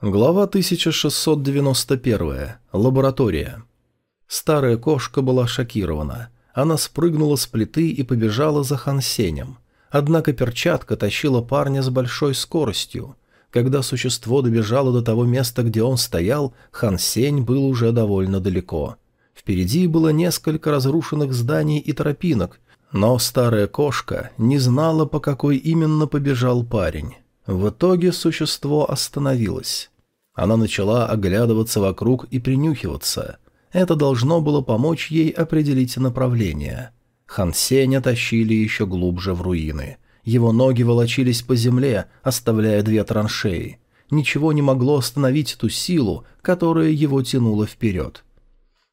Глава 1691. Лаборатория. Старая кошка была шокирована. Она спрыгнула с плиты и побежала за Хансенем. Однако перчатка тащила парня с большой скоростью. Когда существо добежало до того места, где он стоял, Хансень был уже довольно далеко. Впереди было несколько разрушенных зданий и тропинок, но старая кошка не знала, по какой именно побежал парень. В итоге существо остановилось. Она начала оглядываться вокруг и принюхиваться. Это должно было помочь ей определить направление. Хан Сеня тащили еще глубже в руины. Его ноги волочились по земле, оставляя две траншеи. Ничего не могло остановить ту силу, которая его тянула вперед.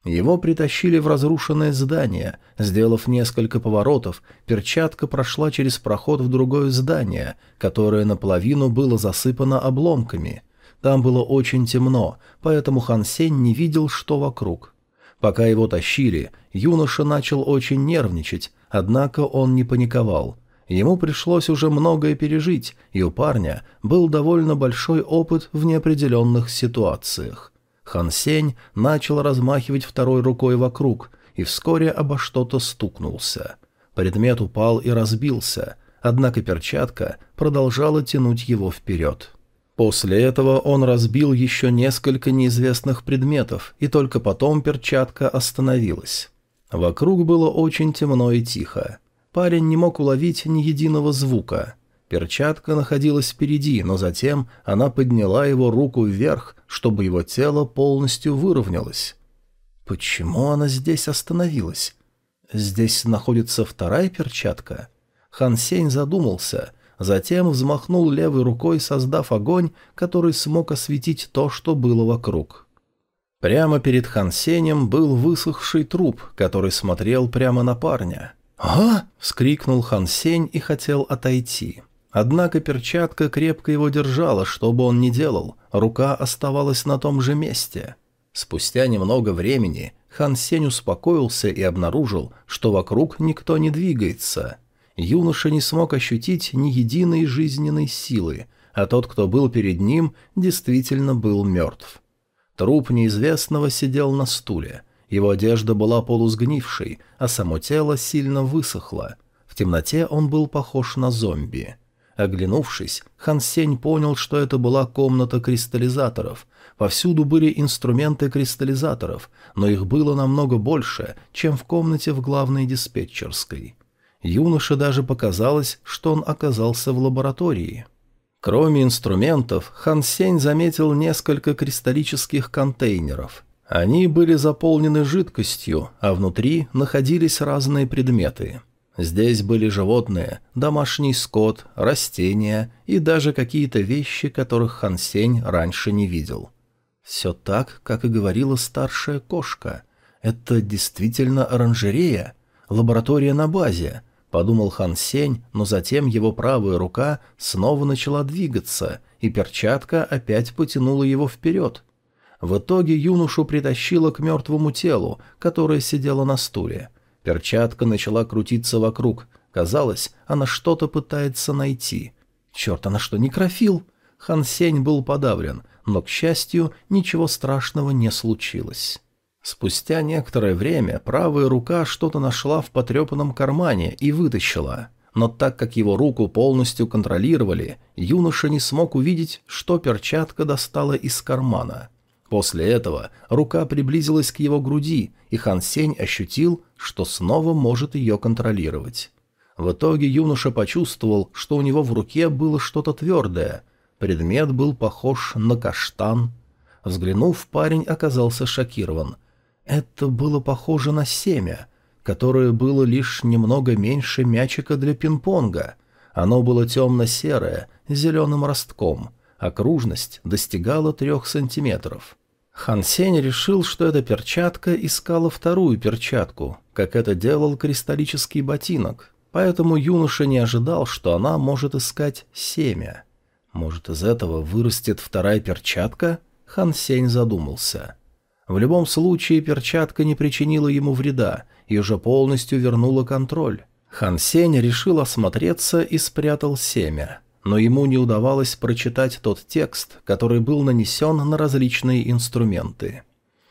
Его притащили в разрушенное здание. Сделав несколько поворотов, перчатка прошла через проход в другое здание, которое наполовину было засыпано обломками. Там было очень темно, поэтому Хан Сень не видел, что вокруг. Пока его тащили, юноша начал очень нервничать, однако он не паниковал. Ему пришлось уже многое пережить, и у парня был довольно большой опыт в неопределенных ситуациях. Хан Сень начал размахивать второй рукой вокруг и вскоре обо что-то стукнулся. Предмет упал и разбился, однако перчатка продолжала тянуть его вперед. После этого он разбил еще несколько неизвестных предметов, и только потом перчатка остановилась. Вокруг было очень темно и тихо. Парень не мог уловить ни единого звука. Перчатка находилась впереди, но затем она подняла его руку вверх, чтобы его тело полностью выровнялось. Почему она здесь остановилась? Здесь находится вторая перчатка? Хан Сень задумался, затем взмахнул левой рукой, создав огонь, который смог осветить то, что было вокруг. Прямо перед Хан Сенем был высохший труп, который смотрел прямо на парня. «А!» — вскрикнул Хан Сень и хотел отойти. Однако перчатка крепко его держала, что бы он ни делал, рука оставалась на том же месте. Спустя немного времени Хан Сень успокоился и обнаружил, что вокруг никто не двигается. Юноша не смог ощутить ни единой жизненной силы, а тот, кто был перед ним, действительно был мертв. Труп неизвестного сидел на стуле. Его одежда была полусгнившей, а само тело сильно высохло. В темноте он был похож на зомби. Оглянувшись, Хан Сень понял, что это была комната кристаллизаторов. Повсюду были инструменты кристаллизаторов, но их было намного больше, чем в комнате в главной диспетчерской. Юноше даже показалось, что он оказался в лаборатории. Кроме инструментов, Хан Сень заметил несколько кристаллических контейнеров. Они были заполнены жидкостью, а внутри находились разные предметы – Здесь были животные, домашний скот, растения и даже какие-то вещи, которых Хан Сень раньше не видел. Все так, как и говорила старшая кошка. Это действительно оранжерея, лаборатория на базе, подумал Хан Сень, но затем его правая рука снова начала двигаться, и перчатка опять потянула его вперед. В итоге юношу притащило к мертвому телу, которое сидело на стуле – Перчатка начала крутиться вокруг. Казалось, она что-то пытается найти. Черт, она что, некрофил? Хан Сень был подавлен, но, к счастью, ничего страшного не случилось. Спустя некоторое время правая рука что-то нашла в потрепанном кармане и вытащила. Но так как его руку полностью контролировали, юноша не смог увидеть, что перчатка достала из кармана – После этого рука приблизилась к его груди, и Хан Сень ощутил, что снова может ее контролировать. В итоге юноша почувствовал, что у него в руке было что-то твердое. Предмет был похож на каштан. Взглянув, парень оказался шокирован. Это было похоже на семя, которое было лишь немного меньше мячика для пинг-понга. Оно было темно-серое, зеленым ростком. Окружность достигала трех сантиметров. Хан Сень решил, что эта перчатка искала вторую перчатку, как это делал кристаллический ботинок, поэтому юноша не ожидал, что она может искать семя. Может, из этого вырастет вторая перчатка? Хан Сень задумался. В любом случае, перчатка не причинила ему вреда и уже полностью вернула контроль. Хан Сень решил осмотреться и спрятал семя. но ему не удавалось прочитать тот текст, который был нанесен на различные инструменты.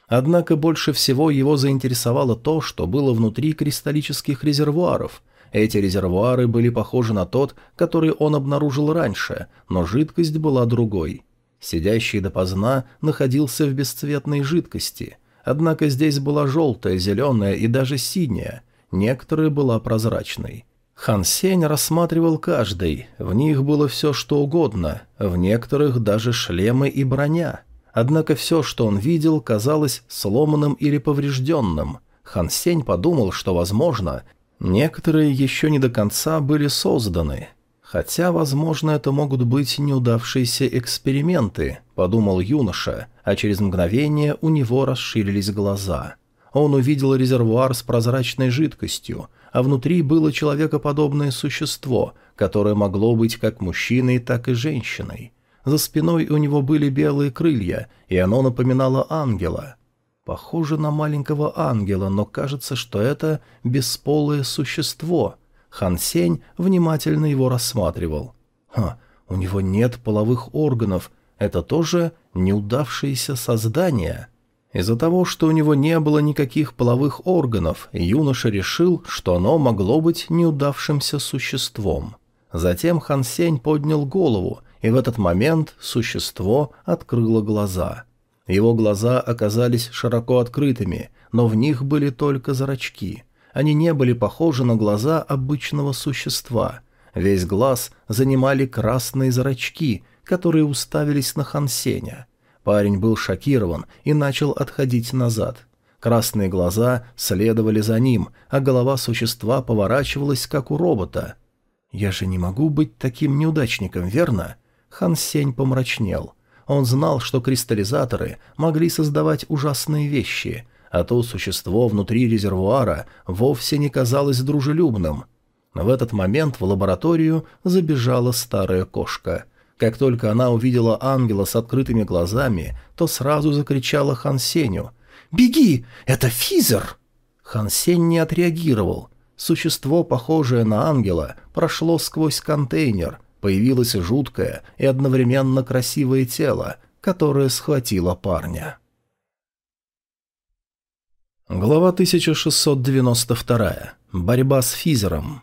Однако больше всего его заинтересовало то, что было внутри кристаллических резервуаров. Эти резервуары были похожи на тот, который он обнаружил раньше, но жидкость была другой. Сидящий допоздна находился в бесцветной жидкости, однако здесь была желтая, зеленая и даже синяя, некоторая была прозрачной. Хан Сень рассматривал каждый, в них было все что угодно, в некоторых даже шлемы и броня – Однако все, что он видел, казалось сломанным или поврежденным. Хан Сень подумал, что, возможно, некоторые еще не до конца были созданы. Хотя, возможно, это могут быть неудавшиеся эксперименты, подумал юноша, а через мгновение у него расширились глаза. Он увидел резервуар с прозрачной жидкостью, а внутри было человекоподобное существо, которое могло быть как мужчиной, так и женщиной. За спиной у него были белые крылья, и оно напоминало ангела. Похоже на маленького ангела, но кажется, что это бесполое существо. Хан Сень внимательно его рассматривал. Ха, у него нет половых органов, это тоже неудавшееся создание. Из-за того, что у него не было никаких половых органов, юноша решил, что оно могло быть неудавшимся существом. Затем Хан Сень поднял голову и в этот момент существо открыло глаза. Его глаза оказались широко открытыми, но в них были только зрачки. Они не были похожи на глаза обычного существа. Весь глаз занимали красные зрачки, которые уставились на Хансеня. Парень был шокирован и начал отходить назад. Красные глаза следовали за ним, а голова существа поворачивалась, как у робота. «Я же не могу быть таким неудачником, верно?» Хан Сень помрачнел. Он знал, что кристаллизаторы могли создавать ужасные вещи, а то существо внутри резервуара вовсе не казалось дружелюбным. В этот момент в лабораторию забежала старая кошка. Как только она увидела ангела с открытыми глазами, то сразу закричала Хан Сенью «Беги! Это Физер!» Хан Сень не отреагировал. Существо, похожее на ангела, прошло сквозь контейнер, появилось жуткое и одновременно красивое тело, которое схватило парня. Глава 1692. Борьба с Физером.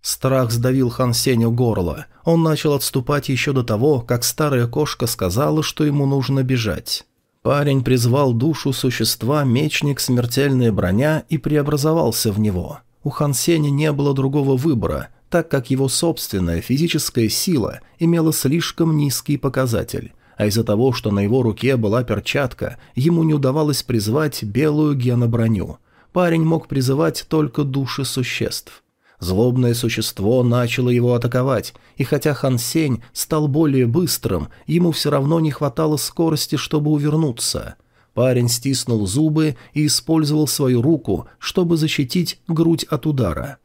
Страх сдавил Хан Сеню горло. Он начал отступать еще до того, как старая кошка сказала, что ему нужно бежать. Парень призвал душу существа мечник смертельная броня и преобразовался в него. У Хан Сеня не было другого выбора, так как его собственная физическая сила имела слишком низкий показатель, а из-за того, что на его руке была перчатка, ему не удавалось призвать белую геноброню. Парень мог призывать только души существ. Злобное существо начало его атаковать, и хотя Хан Сень стал более быстрым, ему все равно не хватало скорости, чтобы увернуться. Парень стиснул зубы и использовал свою руку, чтобы защитить грудь от удара.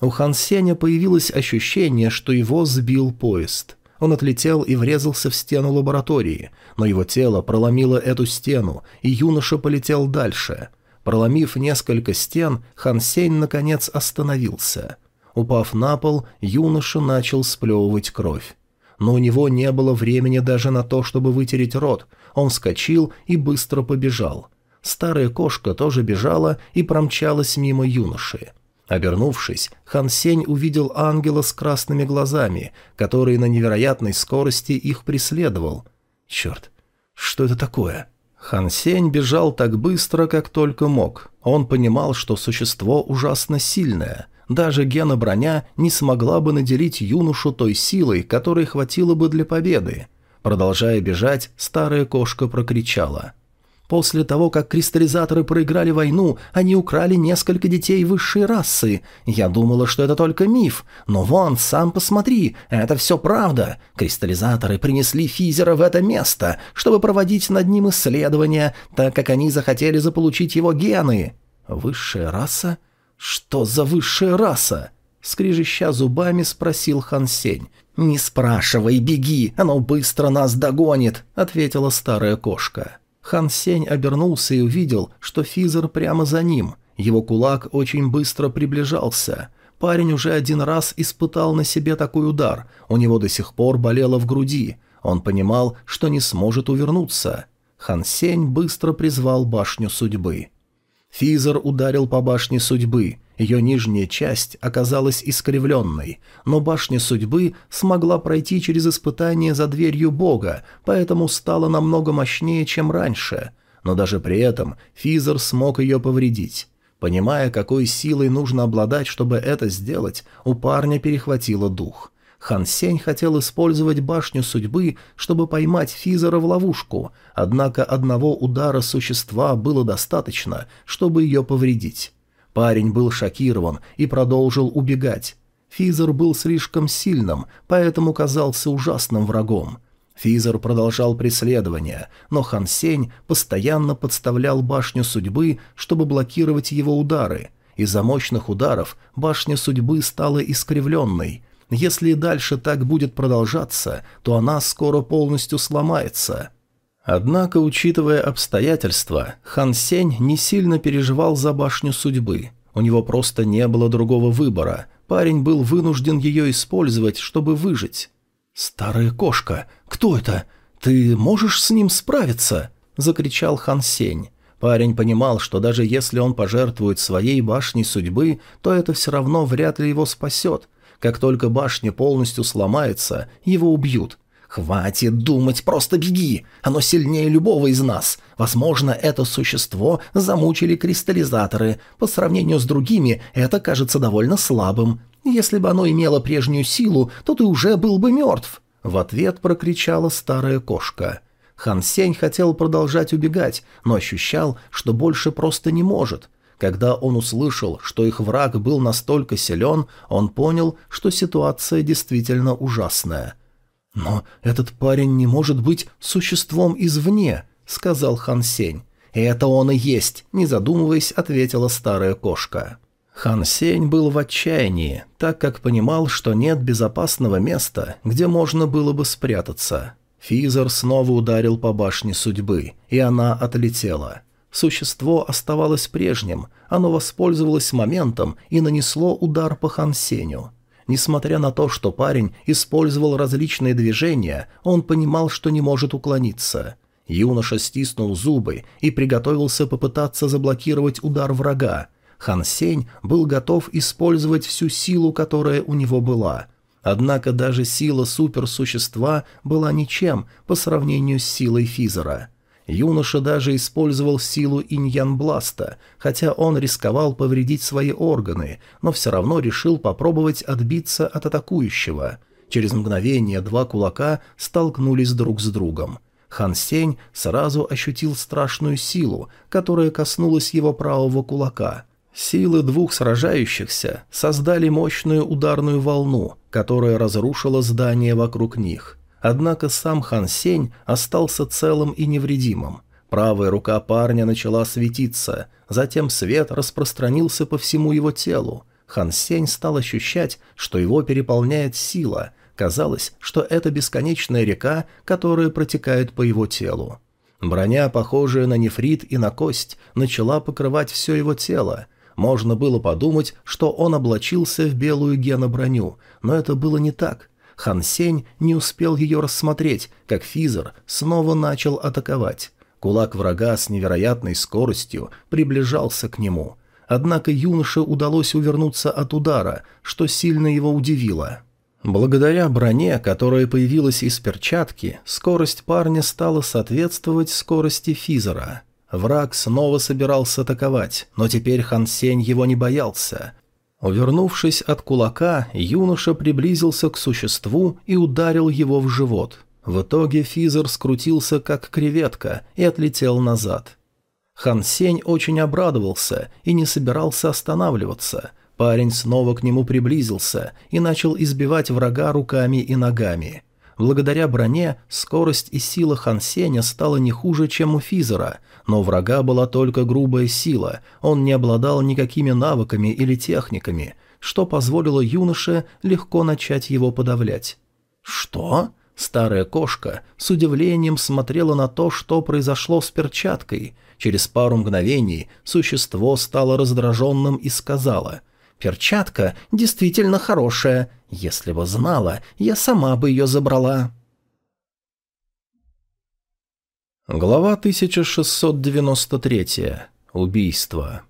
У Хан Сеня появилось ощущение, что его сбил поезд. Он отлетел и врезался в стену лаборатории, но его тело проломило эту стену, и юноша полетел дальше. Проломив несколько стен, Хан Сень наконец остановился. Упав на пол, юноша начал сплевывать кровь. Но у него не было времени даже на то, чтобы вытереть рот. Он вскочил и быстро побежал. Старая кошка тоже бежала и промчалась мимо юноши. Обернувшись, Хан Сень увидел ангела с красными глазами, который на невероятной скорости их преследовал. Черт, что это такое? Хан Сень бежал так быстро, как только мог. Он понимал, что существо ужасно сильное. Даже гена броня не смогла бы наделить юношу той силой, которой хватило бы для победы. Продолжая бежать, старая кошка прокричала. После того, как кристаллизаторы проиграли войну, они украли несколько детей высшей расы. Я думала, что это только миф. Но вон, сам посмотри, это все правда. Кристаллизаторы принесли Физера в это место, чтобы проводить над ним исследования, так как они захотели заполучить его гены. Высшая раса? Что за высшая раса? Скрижища зубами спросил Хан Сень. «Не спрашивай, беги, оно быстро нас догонит», — ответила старая кошка. Хан Сень обернулся и увидел, что Физер прямо за ним. Его кулак очень быстро приближался. Парень уже один раз испытал на себе такой удар, у него до сих пор болело в груди. Он понимал, что не сможет увернуться. Хан Сень быстро призвал башню судьбы. Физер ударил по башне судьбы. Ее нижняя часть оказалась искривленной, но башня судьбы смогла пройти через испытание за дверью бога, поэтому стала намного мощнее, чем раньше. Но даже при этом Физер смог ее повредить. Понимая, какой силой нужно обладать, чтобы это сделать, у парня перехватило дух. Хан Сень хотел использовать башню судьбы, чтобы поймать Физера в ловушку, однако одного удара существа было достаточно, чтобы ее повредить. Парень был шокирован и продолжил убегать. Физер был слишком сильным, поэтому казался ужасным врагом. Физер продолжал преследование, но Хан Сень постоянно подставлял башню судьбы, чтобы блокировать его удары. Из-за мощных ударов башня судьбы стала искривленной. Если и дальше так будет продолжаться, то она скоро полностью сломается. Однако, учитывая обстоятельства, Хан Сень не сильно переживал за башню судьбы. У него просто не было другого выбора. Парень был вынужден ее использовать, чтобы выжить. «Старая кошка! Кто это? Ты можешь с ним справиться?» – закричал Хан Сень. Парень понимал, что даже если он пожертвует своей башней судьбы, то это все равно вряд ли его спасет. Как только башня полностью сломается, его убьют. «Хватит думать, просто беги! Оно сильнее любого из нас! Возможно, это существо замучили кристаллизаторы. По сравнению с другими, это кажется довольно слабым. Если бы оно имело прежнюю силу, то ты уже был бы мертв!» В ответ прокричала старая кошка. Хан Сень хотел продолжать убегать, но ощущал, что больше просто не может. Когда он услышал, что их враг был настолько силен, он понял, что ситуация действительно ужасная. «Но этот парень не может быть существом извне», — сказал Хан Сень. «Это он и есть», — не задумываясь, ответила старая кошка. Хан Сень был в отчаянии, так как понимал, что нет безопасного места, где можно было бы спрятаться. Физер снова ударил по башне судьбы, и она отлетела. Существо оставалось прежним, оно воспользовалось моментом и нанесло удар по Хан Сенью. Несмотря на то, что парень использовал различные движения, он понимал, что не может уклониться. Юноша стиснул зубы и приготовился попытаться заблокировать удар врага, Хан Сень был готов использовать всю силу, которая у него была. Однако даже сила суперсущества была ничем по сравнению с силой Физера. Юноша даже использовал силу иньян-бласта, хотя он рисковал повредить свои органы, но все равно решил попробовать отбиться от атакующего. Через мгновение два кулака столкнулись друг с другом. Хан Сень сразу ощутил страшную силу, которая коснулась его правого кулака. Силы двух сражающихся создали мощную ударную волну, которая разрушила здание вокруг них. Однако сам Хан Сень остался целым и невредимым. Правая рука парня начала светиться, затем свет распространился по всему его телу. Хан Сень стал ощущать, что его переполняет сила. Казалось, что это бесконечная река, которая протекает по его телу. Броня, похожая на нефрит и на кость, начала покрывать все его тело – можно было подумать, что он облачился в белую геноброню, но это было не так. Хан Сень не успел ее рассмотреть, как Физер снова начал атаковать. Кулак врага с невероятной скоростью приближался к нему. Однако юноше удалось увернуться от удара, что сильно его удивило. Благодаря броне, которая появилась из перчатки, скорость парня стала соответствовать скорости Физера – Враг снова собирался атаковать, но теперь Хан Сень его не боялся. Увернувшись от кулака, юноша приблизился к существу и ударил его в живот. В итоге Физер скрутился, как креветка, и отлетел назад. Хан Сень очень обрадовался и не собирался останавливаться. Парень снова к нему приблизился и начал избивать врага руками и ногами. Благодаря броне скорость и сила Хан Сеня стала не хуже, чем у Физера, но у врага была только грубая сила, он не обладал никакими навыками или техниками, что позволило юноше легко начать его подавлять. «Что?» Старая кошка с удивлением смотрела на то, что произошло с перчаткой. Через пару мгновений существо стало раздраженным и сказала Перчатка действительно хорошая. Если бы знала, я сама бы ее забрала». Глава 1693. Убийство.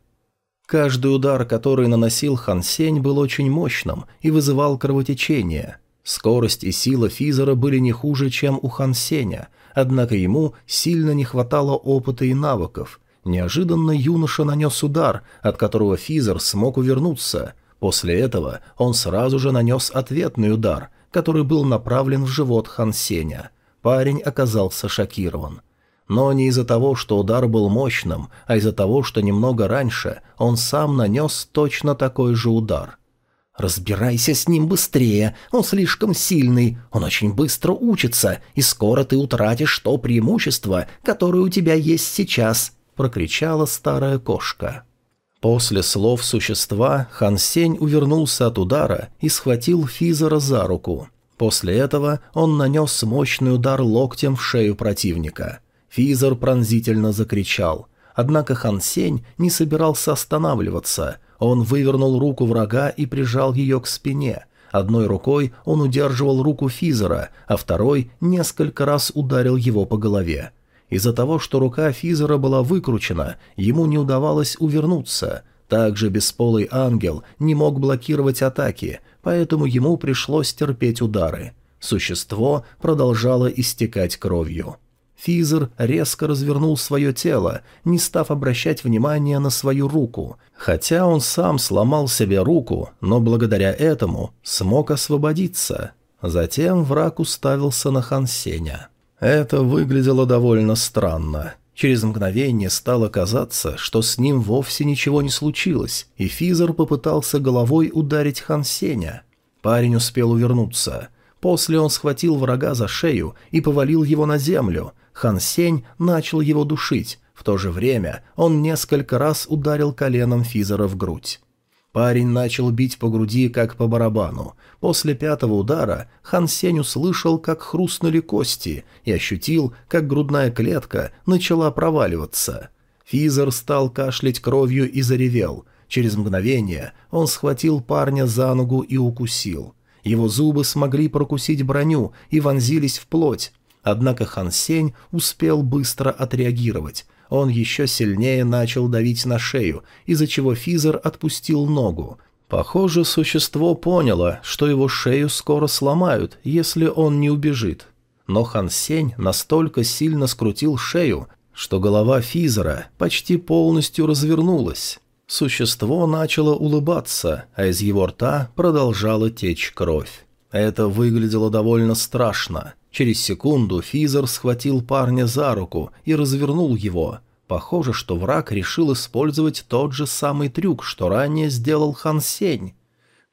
Каждый удар, который наносил Хан Сень, был очень мощным и вызывал кровотечение. Скорость и сила Физера были не хуже, чем у Хан Сеня, однако ему сильно не хватало опыта и навыков. Неожиданно юноша нанес удар, от которого Физер смог увернуться. После этого он сразу же нанес ответный удар, который был направлен в живот Хан Сеня. Парень оказался шокирован. Но не из-за того, что удар был мощным, а из-за того, что немного раньше он сам нанес точно такой же удар. «Разбирайся с ним быстрее, он слишком сильный, он очень быстро учится, и скоро ты утратишь то преимущество, которое у тебя есть сейчас», — прокричала старая кошка. После слов существа Хан Сень увернулся от удара и схватил Физера за руку. После этого он нанес мощный удар локтем в шею противника — Физер пронзительно закричал. Однако Хан Сень не собирался останавливаться. Он вывернул руку врага и прижал ее к спине. Одной рукой он удерживал руку Физера, а второй несколько раз ударил его по голове. Из-за того, что рука Физера была выкручена, ему не удавалось увернуться. Также бесполый ангел не мог блокировать атаки, поэтому ему пришлось терпеть удары. Существо продолжало истекать кровью. Физер резко развернул свое тело, не став обращать внимания на свою руку. Хотя он сам сломал себе руку, но благодаря этому смог освободиться. Затем враг уставился на Хансеня. Это выглядело довольно странно. Через мгновение стало казаться, что с ним вовсе ничего не случилось, и Физер попытался головой ударить Хансеня. Парень успел увернуться. После он схватил врага за шею и повалил его на землю, Хан Сень начал его душить, в то же время он несколько раз ударил коленом Физера в грудь. Парень начал бить по груди, как по барабану. После пятого удара Хан Сень услышал, как хрустнули кости, и ощутил, как грудная клетка начала проваливаться. Физер стал кашлять кровью и заревел. Через мгновение он схватил парня за ногу и укусил. Его зубы смогли прокусить броню и вонзились в плоть, Однако Хан Сень успел быстро отреагировать. Он еще сильнее начал давить на шею, из-за чего Физер отпустил ногу. Похоже, существо поняло, что его шею скоро сломают, если он не убежит. Но Хан Сень настолько сильно скрутил шею, что голова Физера почти полностью развернулась. Существо начало улыбаться, а из его рта продолжала течь кровь. Это выглядело довольно страшно. Через секунду Физер схватил парня за руку и развернул его. Похоже, что враг решил использовать тот же самый трюк, что ранее сделал Хан Сень.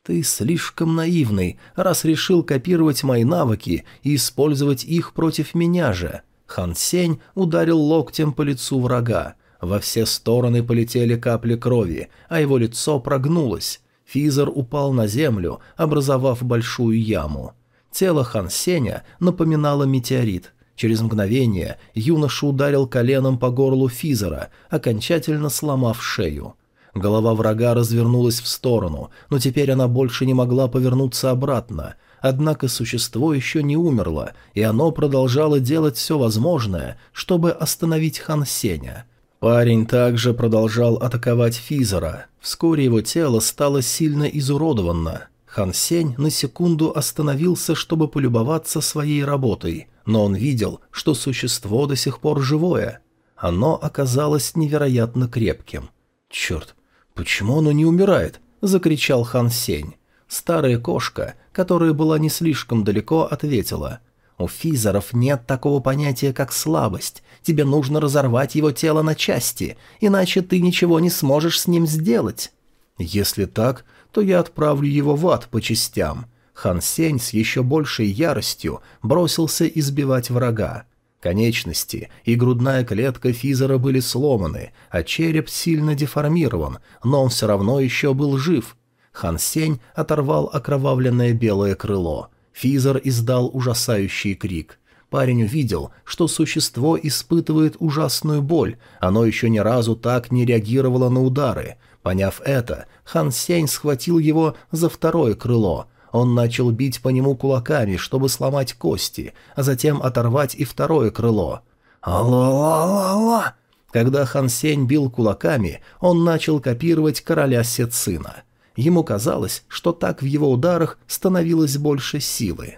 «Ты слишком наивный, раз решил копировать мои навыки и использовать их против меня же». Хан Сень ударил локтем по лицу врага. Во все стороны полетели капли крови, а его лицо прогнулось. Физер упал на землю, образовав большую яму. Тело Хан Сеня напоминало метеорит. Через мгновение юноша ударил коленом по горлу Физера, окончательно сломав шею. Голова врага развернулась в сторону, но теперь она больше не могла повернуться обратно. Однако существо еще не умерло, и оно продолжало делать все возможное, чтобы остановить Хан Сеня. Парень также продолжал атаковать Физера. Вскоре его тело стало сильно изуродовано. Хан Сень на секунду остановился, чтобы полюбоваться своей работой, но он видел, что существо до сих пор живое. Оно оказалось невероятно крепким. «Черт, почему оно не умирает?» – закричал Хан Сень. Старая кошка, которая была не слишком далеко, ответила. «У физеров нет такого понятия, как слабость. Тебе нужно разорвать его тело на части, иначе ты ничего не сможешь с ним сделать». «Если так, то я отправлю его в ад по частям». Хан Сень с еще большей яростью бросился избивать врага. Конечности и грудная клетка Физера были сломаны, а череп сильно деформирован, но он все равно еще был жив. Хан Сень оторвал окровавленное белое крыло. Физер издал ужасающий крик. Парень увидел, что существо испытывает ужасную боль, оно еще ни разу так не реагировало на удары. Поняв это, Хан Сень схватил его за второе крыло. Он начал бить по нему кулаками, чтобы сломать кости, а затем оторвать и второе крыло. «Ла-ла-ла-ла!» Когда Хан Сень бил кулаками, он начал копировать короля Сецина. Ему казалось, что так в его ударах становилось больше силы.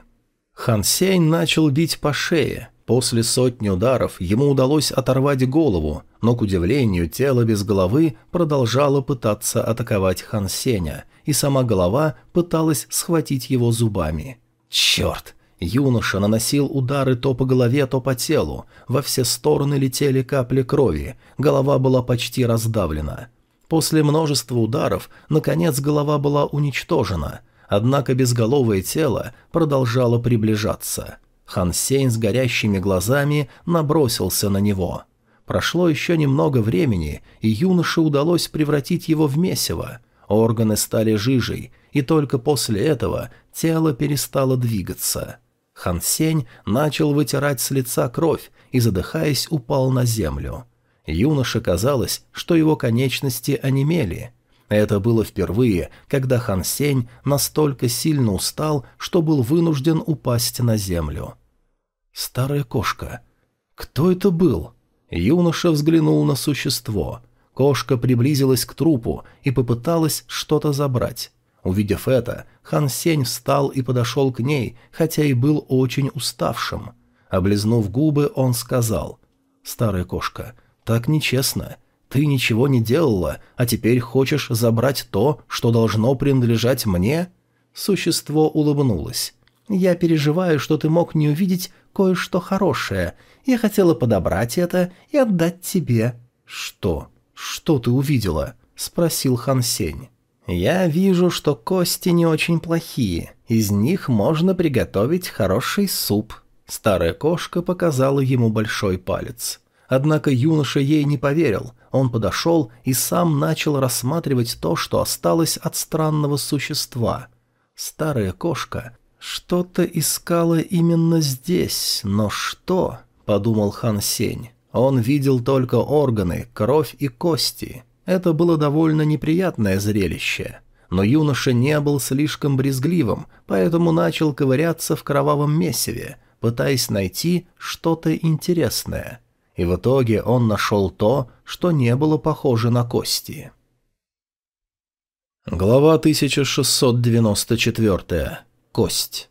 Хан Сень начал бить по шее. После сотни ударов ему удалось оторвать голову, но, к удивлению, тело без головы продолжало пытаться атаковать Хан Сеня, и сама голова пыталась схватить его зубами. «Черт!» Юноша наносил удары то по голове, то по телу. Во все стороны летели капли крови, голова была почти раздавлена. После множества ударов, наконец, голова была уничтожена, однако безголовое тело продолжало приближаться. Хан Сень с горящими глазами набросился на него. Прошло еще немного времени, и юноше удалось превратить его в месиво. Органы стали жижей, и только после этого тело перестало двигаться. Хан Сень начал вытирать с лица кровь и, задыхаясь, упал на землю. Юноше казалось, что его конечности онемели. Это было впервые, когда Хан Сень настолько сильно устал, что был вынужден упасть на землю. «Старая кошка. Кто это был?» Юноша взглянул на существо. Кошка приблизилась к трупу и попыталась что-то забрать. Увидев это, Хан Сень встал и подошел к ней, хотя и был очень уставшим. Облизнув губы, он сказал, «Старая кошка, так нечестно. Ты ничего не делала, а теперь хочешь забрать то, что должно принадлежать мне?» Существо улыбнулось. «Я переживаю, что ты мог не увидеть кое-что хорошее. Я хотела подобрать это и отдать тебе». «Что? Что ты увидела?» — спросил Хан Сень. «Я вижу, что кости не очень плохие. Из них можно приготовить хороший суп». Старая кошка показала ему большой палец. Однако юноша ей не поверил. Он подошел и сам начал рассматривать то, что осталось от странного существа. Старая кошка что-то искала именно здесь, но что? подумал Хан Сень. Он видел только органы, кровь и кости. Это было довольно неприятное зрелище. Но юноша не был слишком брезгливым, поэтому начал ковыряться в кровавом месиве, пытаясь найти что-то интересное. И в итоге он нашел то, что не было похоже на кости. Глава 1694. Кость.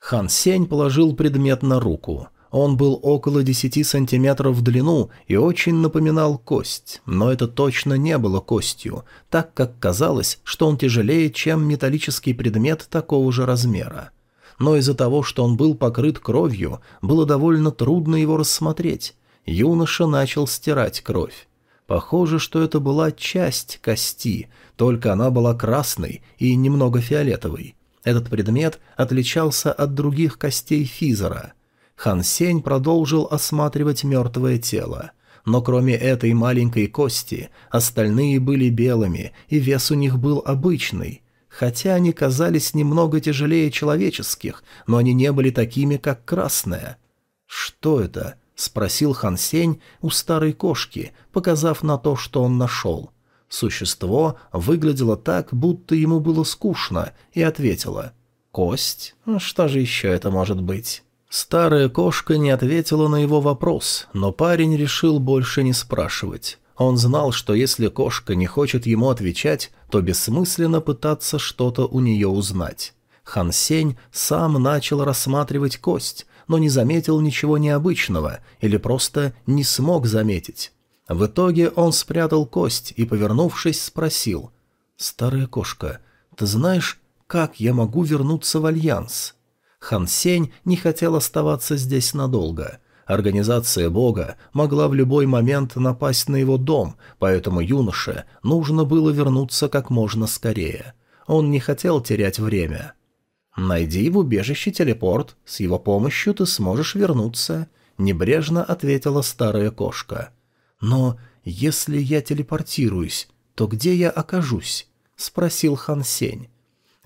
Хан Сень положил предмет на руку – он был около 10 сантиметров в длину и очень напоминал кость, но это точно не было костью, так как казалось, что он тяжелее, чем металлический предмет такого же размера. Но из-за того, что он был покрыт кровью, было довольно трудно его рассмотреть. Юноша начал стирать кровь. Похоже, что это была часть кости, только она была красной и немного фиолетовой. Этот предмет отличался от других костей Физера – Хан Сень продолжил осматривать мертвое тело. Но кроме этой маленькой кости, остальные были белыми, и вес у них был обычный. Хотя они казались немного тяжелее человеческих, но они не были такими, как красная. «Что это?» — спросил Хан Сень у старой кошки, показав на то, что он нашел. Существо выглядело так, будто ему было скучно, и ответило. «Кость? Что же еще это может быть?» Старая кошка не ответила на его вопрос, но парень решил больше не спрашивать. Он знал, что если кошка не хочет ему отвечать, то бессмысленно пытаться что-то у нее узнать. Хан Сень сам начал рассматривать кость, но не заметил ничего необычного или просто не смог заметить. В итоге он спрятал кость и, повернувшись, спросил. «Старая кошка, ты знаешь, как я могу вернуться в Альянс?» Хан Сень не хотел оставаться здесь надолго. Организация Бога могла в любой момент напасть на его дом, поэтому юноше нужно было вернуться как можно скорее. Он не хотел терять время. «Найди в убежище телепорт, с его помощью ты сможешь вернуться», — небрежно ответила старая кошка. «Но если я телепортируюсь, то где я окажусь?» — спросил Хан Сень.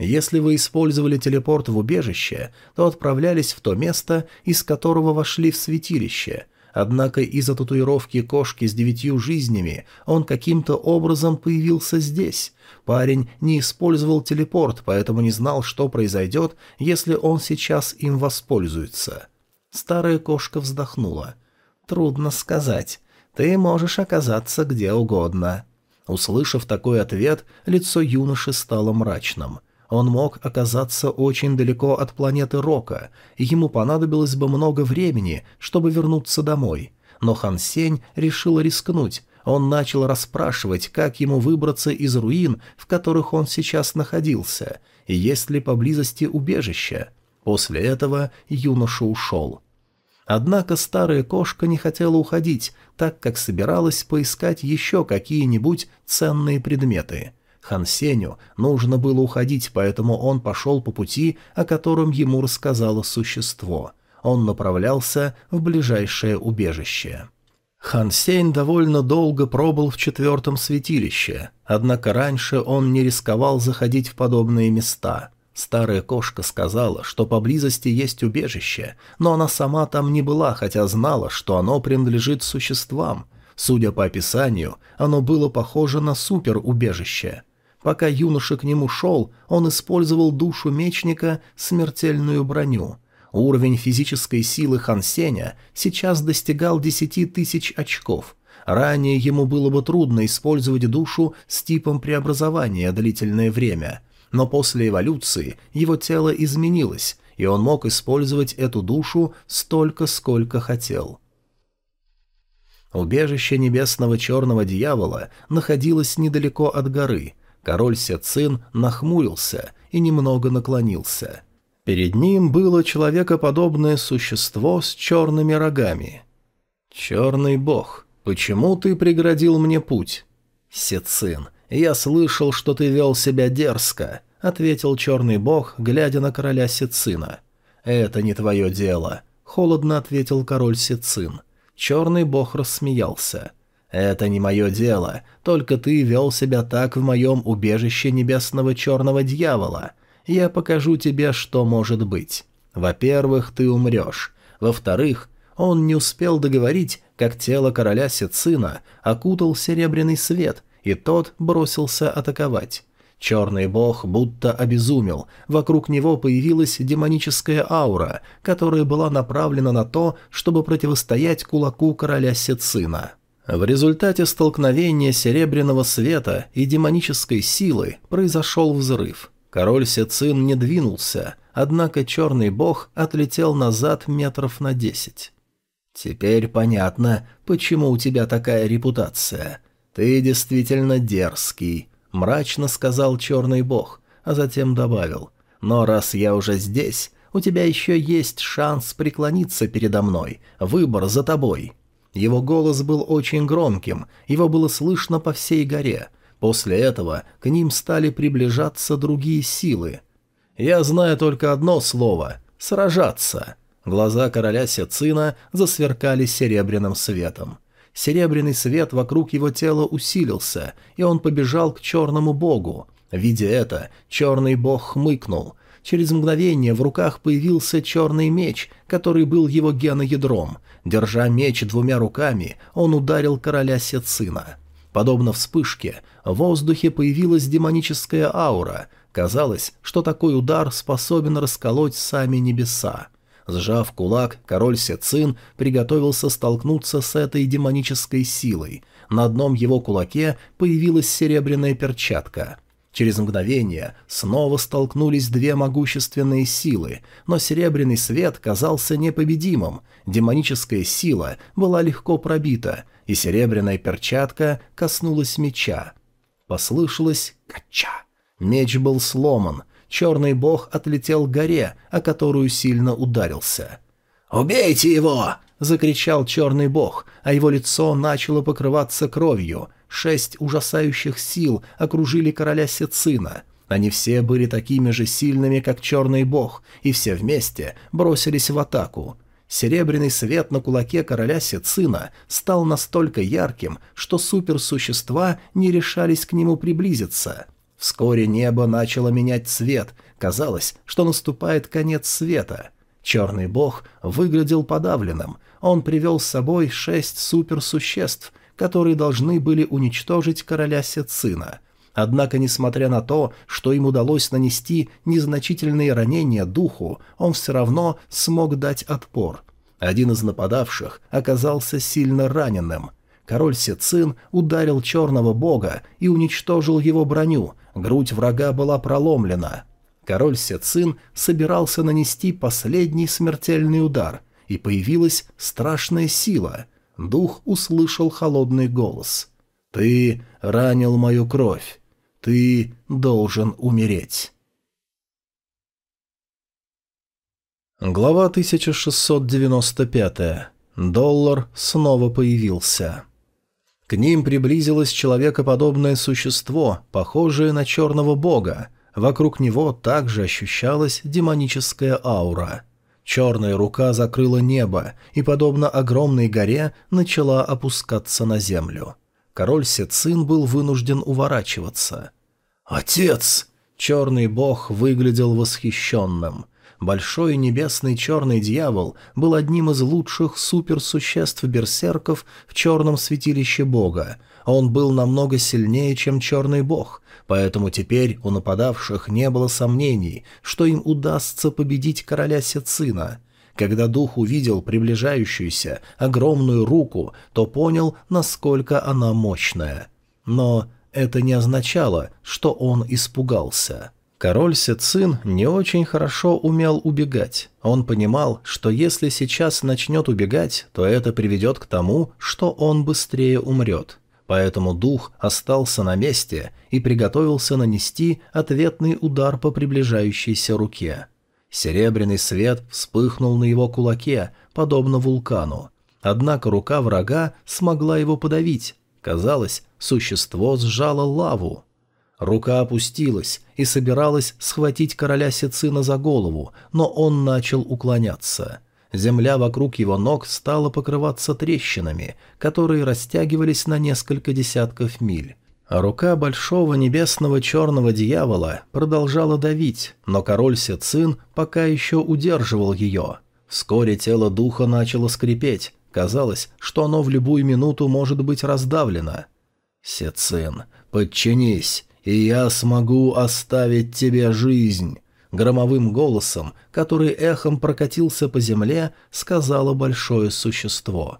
Если вы использовали телепорт в убежище, то отправлялись в то место, из которого вошли в святилище. Однако из-за татуировки кошки с девятью жизнями он каким-то образом появился здесь. Парень не использовал телепорт, поэтому не знал, что произойдет, если он сейчас им воспользуется. Старая кошка вздохнула. «Трудно сказать. Ты можешь оказаться где угодно». Услышав такой ответ, лицо юноши стало мрачным. Он мог оказаться очень далеко от планеты Рока, и ему понадобилось бы много времени, чтобы вернуться домой. Но Хан Сень решил рискнуть. Он начал расспрашивать, как ему выбраться из руин, в которых он сейчас находился, и есть ли поблизости убежище. После этого юноша ушел. Однако старая кошка не хотела уходить, так как собиралась поискать еще какие-нибудь ценные предметы. Хан Сеню нужно было уходить, поэтому он пошел по пути, о котором ему рассказало существо. Он направлялся в ближайшее убежище. Хан Сень довольно долго пробыл в четвертом святилище, однако раньше он не рисковал заходить в подобные места – Старая кошка сказала, что поблизости есть убежище, но она сама там не была, хотя знала, что оно принадлежит существам. Судя по описанию, оно было похоже на суперубежище. Пока юноша к нему шел, он использовал душу мечника смертельную броню. Уровень физической силы Хансеня сейчас достигал 10 тысяч очков. Ранее ему было бы трудно использовать душу с типом преобразования длительное время – но после эволюции его тело изменилось, и он мог использовать эту душу столько, сколько хотел. Убежище небесного черного дьявола находилось недалеко от горы. Король Сецин нахмурился и немного наклонился. Перед ним было человекоподобное существо с черными рогами. «Черный бог, почему ты преградил мне путь?» «Сецин, «Я слышал, что ты вел себя дерзко», — ответил черный бог, глядя на короля Сицина. «Это не твое дело», — холодно ответил король Сицин. Черный бог рассмеялся. «Это не мое дело, только ты вел себя так в моем убежище небесного черного дьявола. Я покажу тебе, что может быть. Во-первых, ты умрешь. Во-вторых, он не успел договорить, как тело короля Сицина окутал серебряный свет — и тот бросился атаковать. Черный бог будто обезумел, вокруг него появилась демоническая аура, которая была направлена на то, чтобы противостоять кулаку короля Сецина. В результате столкновения серебряного света и демонической силы произошел взрыв. Король Сецин не двинулся, однако черный бог отлетел назад метров на десять. «Теперь понятно, почему у тебя такая репутация», «Ты действительно дерзкий», — мрачно сказал черный бог, а затем добавил. «Но раз я уже здесь, у тебя еще есть шанс преклониться передо мной. Выбор за тобой». Его голос был очень громким, его было слышно по всей горе. После этого к ним стали приближаться другие силы. «Я знаю только одно слово — сражаться». Глаза короля Сецина засверкали серебряным светом. Серебряный свет вокруг его тела усилился, и он побежал к черному богу. Видя это, черный бог хмыкнул. Через мгновение в руках появился черный меч, который был его геноядром. Держа меч двумя руками, он ударил короля Сецина. Подобно вспышке, в воздухе появилась демоническая аура. Казалось, что такой удар способен расколоть сами небеса. Сжав кулак, король Сецин приготовился столкнуться с этой демонической силой. На одном его кулаке появилась серебряная перчатка. Через мгновение снова столкнулись две могущественные силы, но серебряный свет казался непобедимым, демоническая сила была легко пробита, и серебряная перчатка коснулась меча. Послышалось «кача». Меч был сломан, черный бог отлетел к горе, о которую сильно ударился. «Убейте его!» — закричал черный бог, а его лицо начало покрываться кровью. Шесть ужасающих сил окружили короля Сецина. Они все были такими же сильными, как черный бог, и все вместе бросились в атаку. Серебряный свет на кулаке короля Сецина стал настолько ярким, что суперсущества не решались к нему приблизиться — Вскоре небо начало менять цвет, казалось, что наступает конец света. Черный бог выглядел подавленным, он привел с собой шесть суперсуществ, которые должны были уничтожить короля Сецина. Однако, несмотря на то, что им удалось нанести незначительные ранения духу, он все равно смог дать отпор. Один из нападавших оказался сильно раненым. Король Сецин ударил черного бога и уничтожил его броню, грудь врага была проломлена. Король Сецин собирался нанести последний смертельный удар, и появилась страшная сила. Дух услышал холодный голос. «Ты ранил мою кровь. Ты должен умереть». Глава 1695. Доллар снова появился. К ним приблизилось человекоподобное существо, похожее на черного бога. Вокруг него также ощущалась демоническая аура. Черная рука закрыла небо и, подобно огромной горе, начала опускаться на землю. Король Сецин был вынужден уворачиваться. «Отец!» Черный бог выглядел восхищенным. Большой небесный черный дьявол был одним из лучших суперсуществ-берсерков в черном святилище бога. Он был намного сильнее, чем черный бог, поэтому теперь у нападавших не было сомнений, что им удастся победить короля Сецина. Когда дух увидел приближающуюся огромную руку, то понял, насколько она мощная. Но это не означало, что он испугался. Король Сецин не очень хорошо умел убегать. Он понимал, что если сейчас начнет убегать, то это приведет к тому, что он быстрее умрет. Поэтому дух остался на месте и приготовился нанести ответный удар по приближающейся руке. Серебряный свет вспыхнул на его кулаке, подобно вулкану. Однако рука врага смогла его подавить. Казалось, существо сжало лаву. Рука опустилась и собиралась схватить короля Сицина за голову, но он начал уклоняться. Земля вокруг его ног стала покрываться трещинами, которые растягивались на несколько десятков миль. Рука большого небесного черного дьявола продолжала давить, но король Сицин пока еще удерживал ее. Вскоре тело духа начало скрипеть, казалось, что оно в любую минуту может быть раздавлено. «Сицин, подчинись!» и я смогу оставить тебе жизнь», — громовым голосом, который эхом прокатился по земле, сказала большое существо.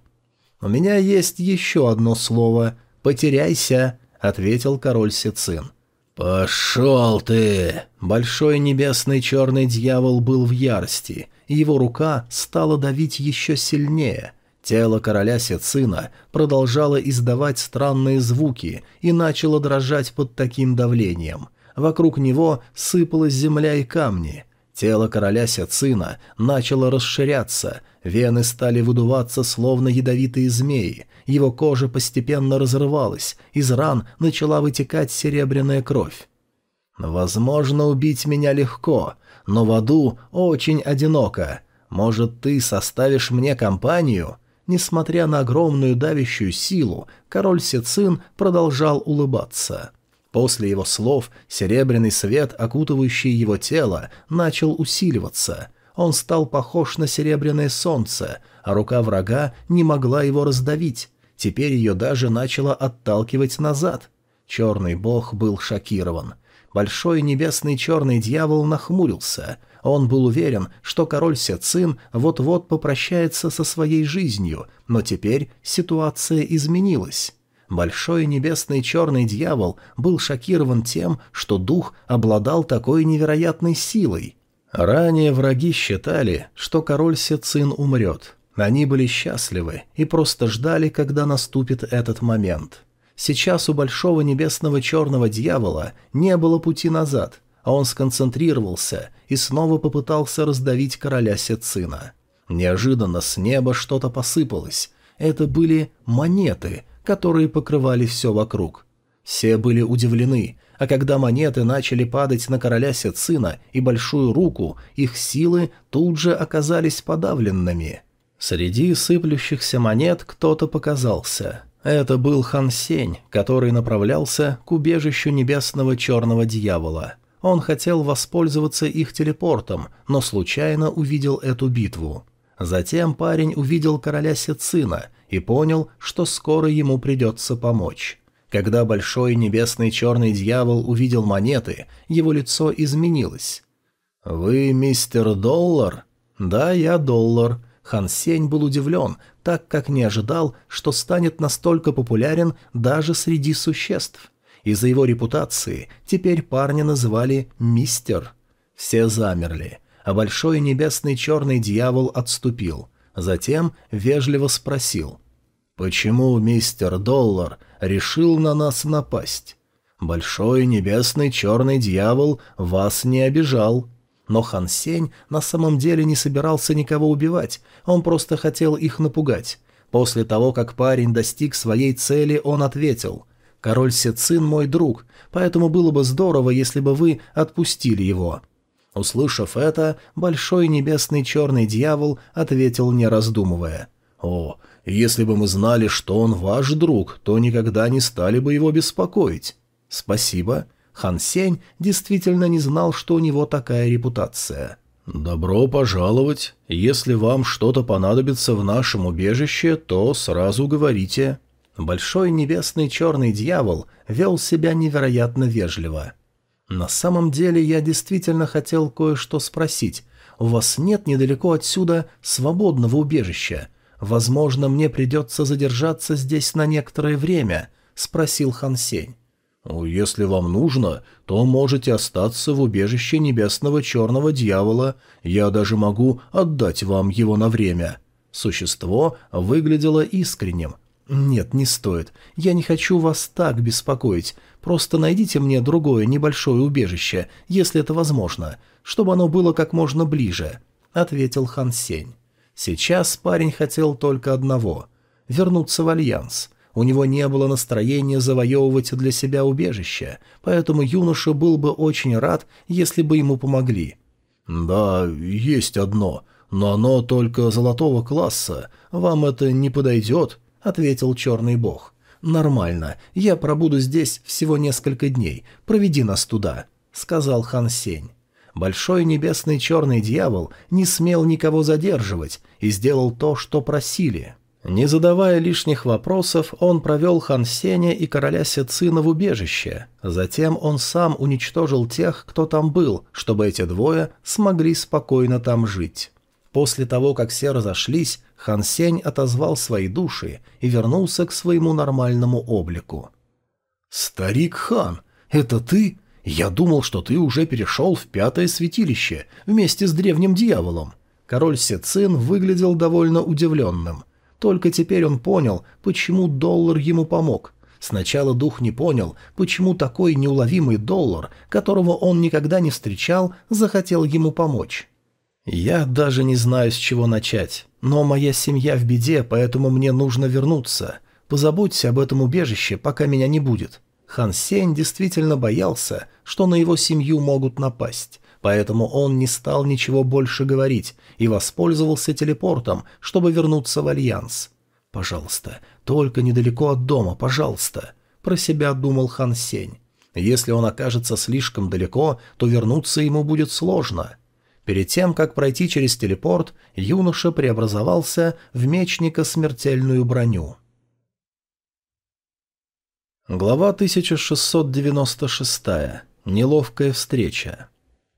«У меня есть еще одно слово. Потеряйся», — ответил король Сицин. «Пошел ты!» Большой небесный черный дьявол был в ярости, и его рука стала давить еще сильнее — Тело короля Сецина продолжало издавать странные звуки и начало дрожать под таким давлением. Вокруг него сыпалась земля и камни. Тело короля Сецина начало расширяться, вены стали выдуваться, словно ядовитые змеи, его кожа постепенно разрывалась, из ран начала вытекать серебряная кровь. «Возможно, убить меня легко, но в аду очень одиноко. Может, ты составишь мне компанию?» Несмотря на огромную давящую силу, король Сицин продолжал улыбаться. После его слов серебряный свет, окутывающий его тело, начал усиливаться. Он стал похож на серебряное солнце, а рука врага не могла его раздавить. Теперь ее даже начало отталкивать назад. Черный бог был шокирован. Большой небесный черный дьявол нахмурился — он был уверен, что король Сецин вот-вот попрощается со своей жизнью, но теперь ситуация изменилась. Большой небесный черный дьявол был шокирован тем, что дух обладал такой невероятной силой. Ранее враги считали, что король Сецин умрет. Они были счастливы и просто ждали, когда наступит этот момент. Сейчас у большого небесного черного дьявола не было пути назад – а он сконцентрировался и снова попытался раздавить короля Сецина. Неожиданно с неба что-то посыпалось. Это были монеты, которые покрывали все вокруг. Все были удивлены, а когда монеты начали падать на короля Сецина и большую руку, их силы тут же оказались подавленными. Среди сыплющихся монет кто-то показался. Это был Хан Сень, который направлялся к убежищу небесного черного дьявола. Он хотел воспользоваться их телепортом, но случайно увидел эту битву. Затем парень увидел короля Сицина и понял, что скоро ему придется помочь. Когда большой небесный черный дьявол увидел монеты, его лицо изменилось. «Вы мистер Доллар?» «Да, я Доллар». Хан Сень был удивлен, так как не ожидал, что станет настолько популярен даже среди существ. Из-за его репутации теперь парня называли «мистер». Все замерли, а большой небесный черный дьявол отступил. Затем вежливо спросил. «Почему мистер Доллар решил на нас напасть? Большой небесный черный дьявол вас не обижал». Но Хан Сень на самом деле не собирался никого убивать, он просто хотел их напугать. После того, как парень достиг своей цели, он ответил «Король Сецин мой друг, поэтому было бы здорово, если бы вы отпустили его». Услышав это, большой небесный черный дьявол ответил, не раздумывая. «О, если бы мы знали, что он ваш друг, то никогда не стали бы его беспокоить». «Спасибо». Хан Сень действительно не знал, что у него такая репутация. «Добро пожаловать. Если вам что-то понадобится в нашем убежище, то сразу говорите». Большой небесный черный дьявол вел себя невероятно вежливо. «На самом деле я действительно хотел кое-что спросить. У вас нет недалеко отсюда свободного убежища? Возможно, мне придется задержаться здесь на некоторое время?» — спросил Хан Сень. «Если вам нужно, то можете остаться в убежище небесного черного дьявола. Я даже могу отдать вам его на время». Существо выглядело искренним. «Нет, не стоит. Я не хочу вас так беспокоить. Просто найдите мне другое небольшое убежище, если это возможно, чтобы оно было как можно ближе», — ответил Хан Сень. Сейчас парень хотел только одного — вернуться в Альянс — у него не было настроения завоевывать для себя убежище, поэтому юноша был бы очень рад, если бы ему помогли. «Да, есть одно, но оно только золотого класса. Вам это не подойдет», — ответил черный бог. «Нормально. Я пробуду здесь всего несколько дней. Проведи нас туда», — сказал Хан Сень. Большой небесный черный дьявол не смел никого задерживать и сделал то, что просили. Не задавая лишних вопросов, он провел Хан Сеня и короля Сецина в убежище. Затем он сам уничтожил тех, кто там был, чтобы эти двое смогли спокойно там жить. После того, как все разошлись, Хан Сень отозвал свои души и вернулся к своему нормальному облику. «Старик Хан, это ты? Я думал, что ты уже перешел в пятое святилище вместе с древним дьяволом». Король Сецин выглядел довольно удивленным – только теперь он понял, почему доллар ему помог. Сначала дух не понял, почему такой неуловимый доллар, которого он никогда не встречал, захотел ему помочь. «Я даже не знаю, с чего начать. Но моя семья в беде, поэтому мне нужно вернуться. Позаботься об этом убежище, пока меня не будет». Хан Сень действительно боялся, что на его семью могут напасть поэтому он не стал ничего больше говорить и воспользовался телепортом, чтобы вернуться в Альянс. «Пожалуйста, только недалеко от дома, пожалуйста», — про себя думал Хан Сень. «Если он окажется слишком далеко, то вернуться ему будет сложно». Перед тем, как пройти через телепорт, юноша преобразовался в мечника смертельную броню. Глава 1696. Неловкая встреча.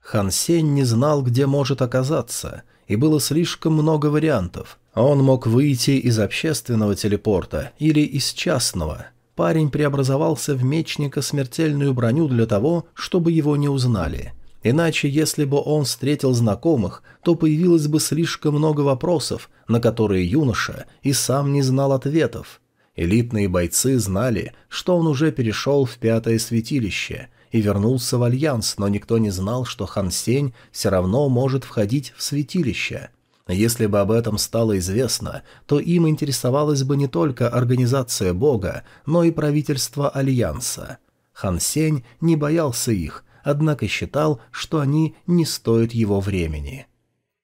Хан Сень не знал, где может оказаться, и было слишком много вариантов. Он мог выйти из общественного телепорта или из частного. Парень преобразовался в мечника смертельную броню для того, чтобы его не узнали. Иначе, если бы он встретил знакомых, то появилось бы слишком много вопросов, на которые юноша и сам не знал ответов. Элитные бойцы знали, что он уже перешел в пятое святилище – и вернулся в Альянс, но никто не знал, что Хан Сень все равно может входить в святилище. Если бы об этом стало известно, то им интересовалась бы не только организация Бога, но и правительство Альянса. Хан Сень не боялся их, однако считал, что они не стоят его времени.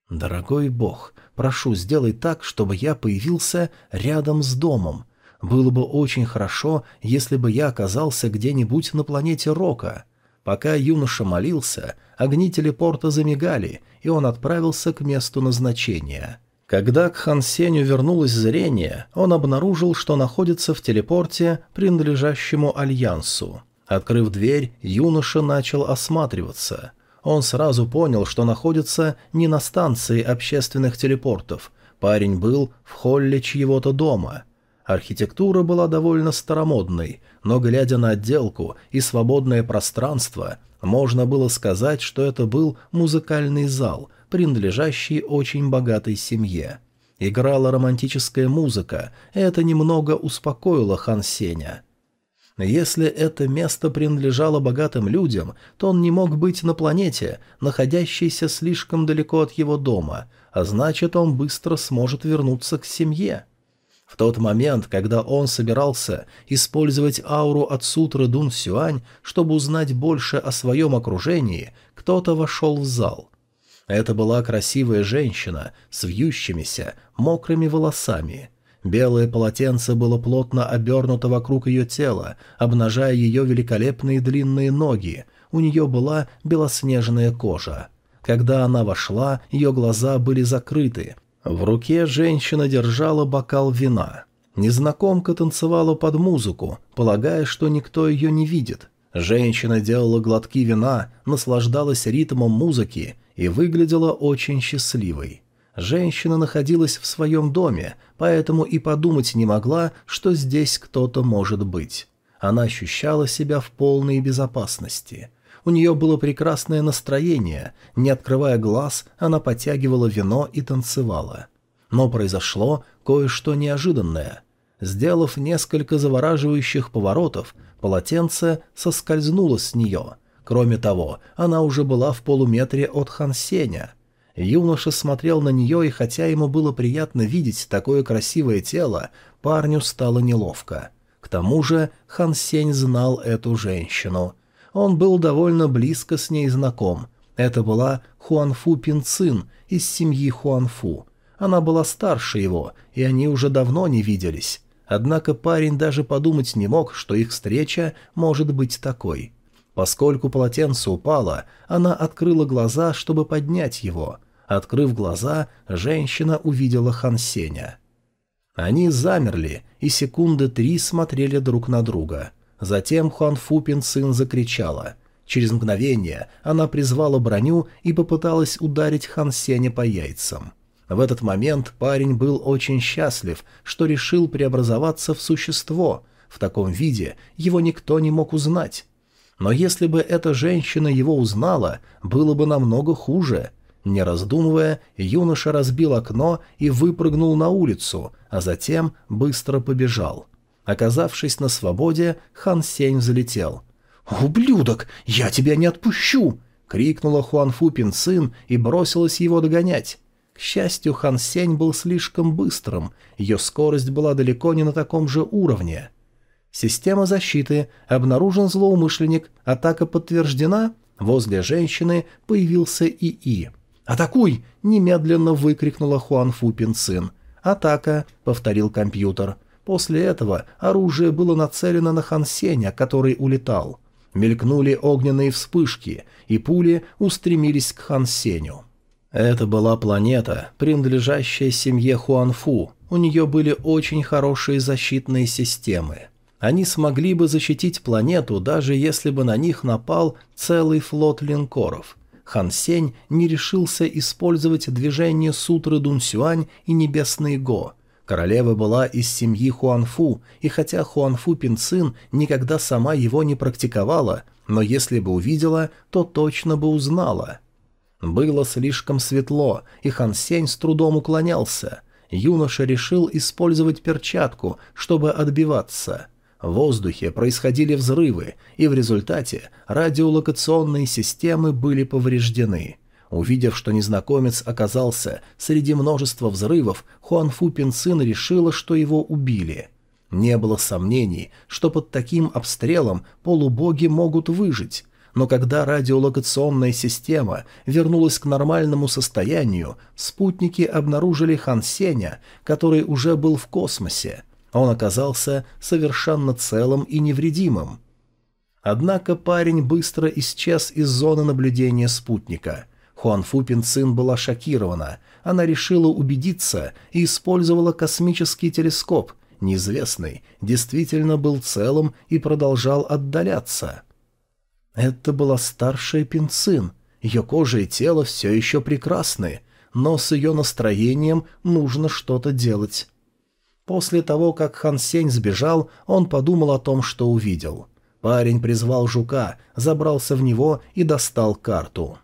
«Дорогой Бог, прошу, сделай так, чтобы я появился рядом с домом. Было бы очень хорошо, если бы я оказался где-нибудь на планете Рока. Пока юноша молился, огни телепорта замигали, и он отправился к месту назначения. Когда к Хан Сеню вернулось зрение, он обнаружил, что находится в телепорте, принадлежащему Альянсу. Открыв дверь, юноша начал осматриваться. Он сразу понял, что находится не на станции общественных телепортов. Парень был в холле чьего-то дома. Архитектура была довольно старомодной, но, глядя на отделку и свободное пространство, можно было сказать, что это был музыкальный зал – принадлежащий очень богатой семье. Играла романтическая музыка, и это немного успокоило Хан Сеня. Если это место принадлежало богатым людям, то он не мог быть на планете, находящейся слишком далеко от его дома, а значит, он быстро сможет вернуться к семье. В тот момент, когда он собирался использовать ауру от сутры Дун Сюань, чтобы узнать больше о своем окружении, кто-то вошел в зал. Это была красивая женщина с вьющимися, мокрыми волосами. Белое полотенце было плотно обернуто вокруг ее тела, обнажая ее великолепные длинные ноги. У нее была белоснежная кожа. Когда она вошла, ее глаза были закрыты. В руке женщина держала бокал вина. Незнакомка танцевала под музыку, полагая, что никто ее не видит. Женщина делала глотки вина, наслаждалась ритмом музыки и выглядела очень счастливой. Женщина находилась в своем доме, поэтому и подумать не могла, что здесь кто-то может быть. Она ощущала себя в полной безопасности. У нее было прекрасное настроение, не открывая глаз, она потягивала вино и танцевала. Но произошло кое-что неожиданное. Сделав несколько завораживающих поворотов, полотенце соскользнуло с нее – Кроме того, она уже была в полуметре от Хан Сеня. Юноша смотрел на нее, и хотя ему было приятно видеть такое красивое тело, парню стало неловко. К тому же Хан Сень знал эту женщину. Он был довольно близко с ней знаком. Это была Хуанфу Пинцин из семьи Хуанфу. Она была старше его, и они уже давно не виделись. Однако парень даже подумать не мог, что их встреча может быть такой. Поскольку полотенце упало, она открыла глаза, чтобы поднять его. Открыв глаза, женщина увидела Хансеня. Они замерли и секунды три смотрели друг на друга. Затем Хуан Фупин сын закричала. Через мгновение она призвала броню и попыталась ударить Хан Сеня по яйцам. В этот момент парень был очень счастлив, что решил преобразоваться в существо. В таком виде его никто не мог узнать. Но если бы эта женщина его узнала, было бы намного хуже. Не раздумывая, юноша разбил окно и выпрыгнул на улицу, а затем быстро побежал. Оказавшись на свободе, Хан Сень взлетел. «Ублюдок, я тебя не отпущу!» — крикнула Хуанфу Пин сын и бросилась его догонять. К счастью, Хан Сень был слишком быстрым, ее скорость была далеко не на таком же уровне. Система защиты. Обнаружен злоумышленник. Атака подтверждена. Возле женщины появился ИИ. «Атакуй!» – немедленно выкрикнула Хуан Фу Пин. «Атака!» – повторил компьютер. После этого оружие было нацелено на Хан Сеня, который улетал. Мелькнули огненные вспышки, и пули устремились к Хан Сеню. Это была планета, принадлежащая семье Хуанфу. У нее были очень хорошие защитные системы они смогли бы защитить планету, даже если бы на них напал целый флот линкоров. Хан Сень не решился использовать движение Сутры Дунсюань и Небесный Го. Королева была из семьи Хуанфу, и хотя Хуанфу Пинцин никогда сама его не практиковала, но если бы увидела, то точно бы узнала. Было слишком светло, и Хан Сень с трудом уклонялся. Юноша решил использовать перчатку, чтобы отбиваться – в воздухе происходили взрывы, и в результате радиолокационные системы были повреждены. Увидев, что незнакомец оказался среди множества взрывов, Хуанфу Пинцин решила, что его убили. Не было сомнений, что под таким обстрелом полубоги могут выжить, но когда радиолокационная система вернулась к нормальному состоянию, спутники обнаружили Хан Сеня, который уже был в космосе. Он оказался совершенно целым и невредимым. Однако парень быстро исчез из зоны наблюдения спутника. Хуанфу Пинцин была шокирована. Она решила убедиться и использовала космический телескоп. Неизвестный действительно был целым и продолжал отдаляться. Это была старшая Пинцин. Ее кожа и тело все еще прекрасны, но с ее настроением нужно что-то делать. После того, как Хан Сень сбежал, он подумал о том, что увидел. Парень призвал жука, забрался в него и достал карту.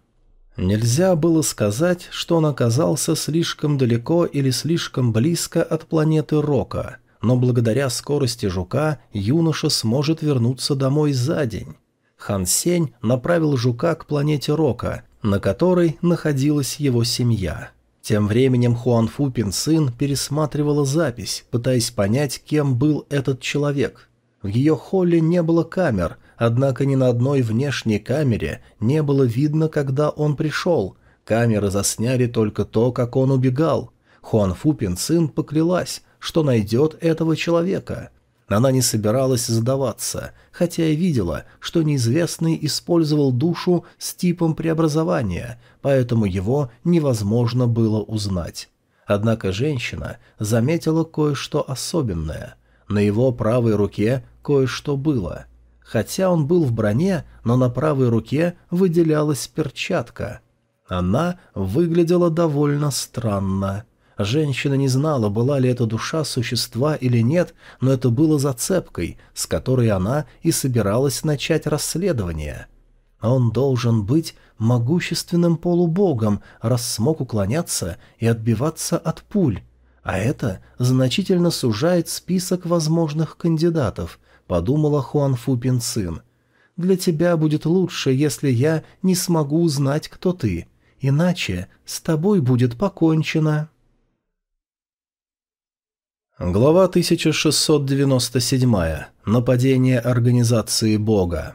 Нельзя было сказать, что он оказался слишком далеко или слишком близко от планеты Рока, но благодаря скорости жука юноша сможет вернуться домой за день. Хан Сень направил жука к планете Рока, на которой находилась его семья. Тем временем Хуан Фу Пин сын пересматривала запись, пытаясь понять, кем был этот человек. В ее холле не было камер, однако ни на одной внешней камере не было видно, когда он пришел. Камеры засняли только то, как он убегал. Хуан Фу Пин сын поклялась, что найдет этого человека. Она не собиралась сдаваться, хотя и видела, что неизвестный использовал душу с типом преобразования, поэтому его невозможно было узнать. Однако женщина заметила кое-что особенное. На его правой руке кое-что было. Хотя он был в броне, но на правой руке выделялась перчатка. Она выглядела довольно странно. Женщина не знала, была ли это душа существа или нет, но это было зацепкой, с которой она и собиралась начать расследование. Он должен быть могущественным полубогом, раз смог уклоняться и отбиваться от пуль. А это значительно сужает список возможных кандидатов, подумала Хуан Фу Пин Цин. Для тебя будет лучше, если я не смогу узнать, кто ты. Иначе с тобой будет покончено. Глава 1697. Нападение Организации Бога.